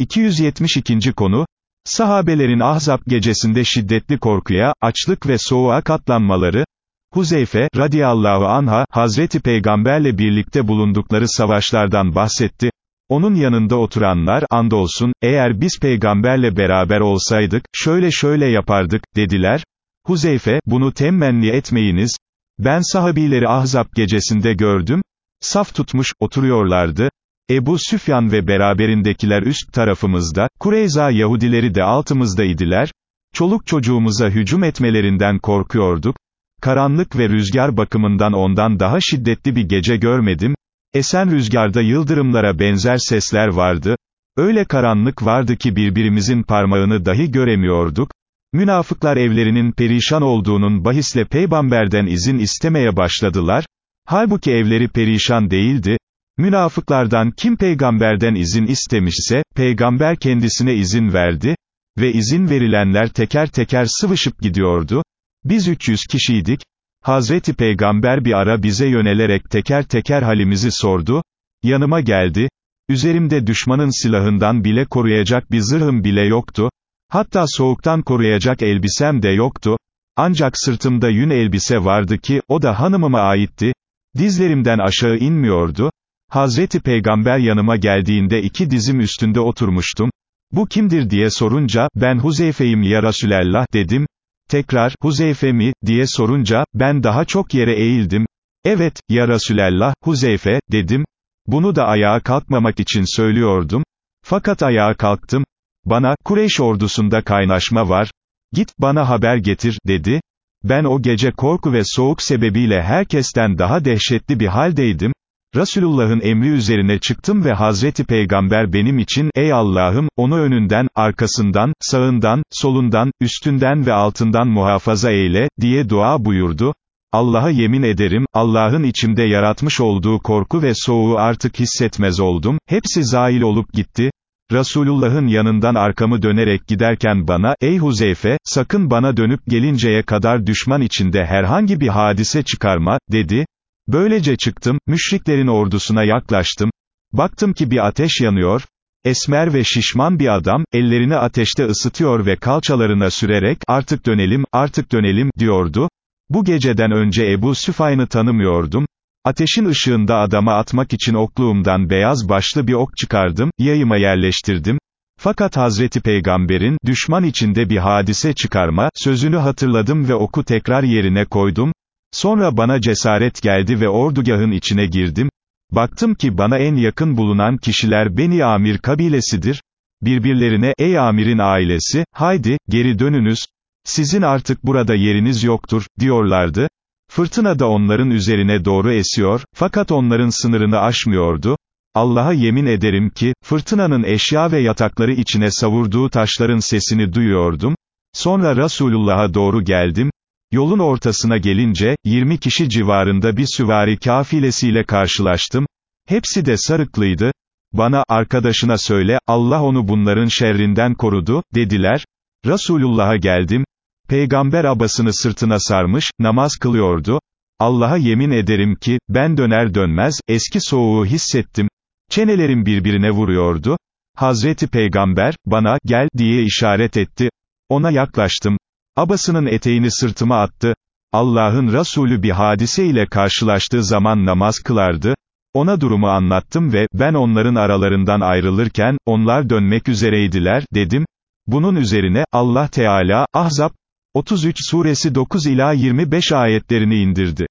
272. konu, sahabelerin Ahzab gecesinde şiddetli korkuya, açlık ve soğuğa katlanmaları, Huzeyfe, radiyallahu anha, Hazreti Peygamberle birlikte bulundukları savaşlardan bahsetti, onun yanında oturanlar, andolsun, eğer biz peygamberle beraber olsaydık, şöyle şöyle yapardık, dediler, Huzeyfe, bunu temmenni etmeyiniz, ben sahabileri Ahzab gecesinde gördüm, saf tutmuş, oturuyorlardı, Ebu Süfyan ve beraberindekiler üst tarafımızda, Kureyza Yahudileri de altımızdaydılar, çoluk çocuğumuza hücum etmelerinden korkuyorduk, karanlık ve rüzgar bakımından ondan daha şiddetli bir gece görmedim, esen rüzgarda yıldırımlara benzer sesler vardı, öyle karanlık vardı ki birbirimizin parmağını dahi göremiyorduk, münafıklar evlerinin perişan olduğunun bahisle peygamberden izin istemeye başladılar, halbuki evleri perişan değildi, Münafıklardan kim peygamberden izin istemişse, peygamber kendisine izin verdi, ve izin verilenler teker teker sıvışıp gidiyordu. Biz 300 kişiydik, Hazreti Peygamber bir ara bize yönelerek teker teker halimizi sordu, yanıma geldi, üzerimde düşmanın silahından bile koruyacak bir zırhım bile yoktu, hatta soğuktan koruyacak elbisem de yoktu, ancak sırtımda yün elbise vardı ki, o da hanımıma aitti, dizlerimden aşağı inmiyordu, Hazreti Peygamber yanıma geldiğinde iki dizim üstünde oturmuştum. Bu kimdir diye sorunca, ben Huzeyfe'yim ya Resulallah dedim. Tekrar, Huzeyfe mi, diye sorunca, ben daha çok yere eğildim. Evet, ya Resulallah, Huzeyfe, dedim. Bunu da ayağa kalkmamak için söylüyordum. Fakat ayağa kalktım. Bana, Kureyş ordusunda kaynaşma var. Git, bana haber getir, dedi. Ben o gece korku ve soğuk sebebiyle herkesten daha dehşetli bir haldeydim. Resulullah'ın emri üzerine çıktım ve Hazreti Peygamber benim için, ey Allah'ım, onu önünden, arkasından, sağından, solundan, üstünden ve altından muhafaza eyle, diye dua buyurdu. Allah'a yemin ederim, Allah'ın içimde yaratmış olduğu korku ve soğuğu artık hissetmez oldum, hepsi zail olup gitti. Resulullah'ın yanından arkamı dönerek giderken bana, ey Huzeyfe, sakın bana dönüp gelinceye kadar düşman içinde herhangi bir hadise çıkarma, dedi. Böylece çıktım, müşriklerin ordusuna yaklaştım, baktım ki bir ateş yanıyor, esmer ve şişman bir adam, ellerini ateşte ısıtıyor ve kalçalarına sürerek, artık dönelim, artık dönelim, diyordu. Bu geceden önce Ebu Süfyan'ı tanımıyordum, ateşin ışığında adama atmak için okluğumdan beyaz başlı bir ok çıkardım, yayıma yerleştirdim, fakat Hazreti Peygamber'in, düşman içinde bir hadise çıkarma, sözünü hatırladım ve oku tekrar yerine koydum, Sonra bana cesaret geldi ve ordugahın içine girdim, baktım ki bana en yakın bulunan kişiler Beni Amir kabilesidir, birbirlerine, ey Amir'in ailesi, haydi, geri dönünüz, sizin artık burada yeriniz yoktur, diyorlardı, fırtına da onların üzerine doğru esiyor, fakat onların sınırını aşmıyordu, Allah'a yemin ederim ki, fırtınanın eşya ve yatakları içine savurduğu taşların sesini duyuyordum, sonra Resulullah'a doğru geldim, Yolun ortasına gelince, 20 kişi civarında bir süvari kafilesiyle karşılaştım. Hepsi de sarıklıydı. Bana, arkadaşına söyle, Allah onu bunların şerrinden korudu, dediler. Resulullah'a geldim. Peygamber abasını sırtına sarmış, namaz kılıyordu. Allah'a yemin ederim ki, ben döner dönmez, eski soğuğu hissettim. Çenelerim birbirine vuruyordu. Hazreti Peygamber, bana, gel, diye işaret etti. Ona yaklaştım. Abasının eteğini sırtıma attı, Allah'ın Resulü bir hadise ile karşılaştığı zaman namaz kılardı, ona durumu anlattım ve, ben onların aralarından ayrılırken, onlar dönmek üzereydiler, dedim, bunun üzerine, Allah Teala, Ahzab, 33 suresi 9 ila 25 ayetlerini indirdi.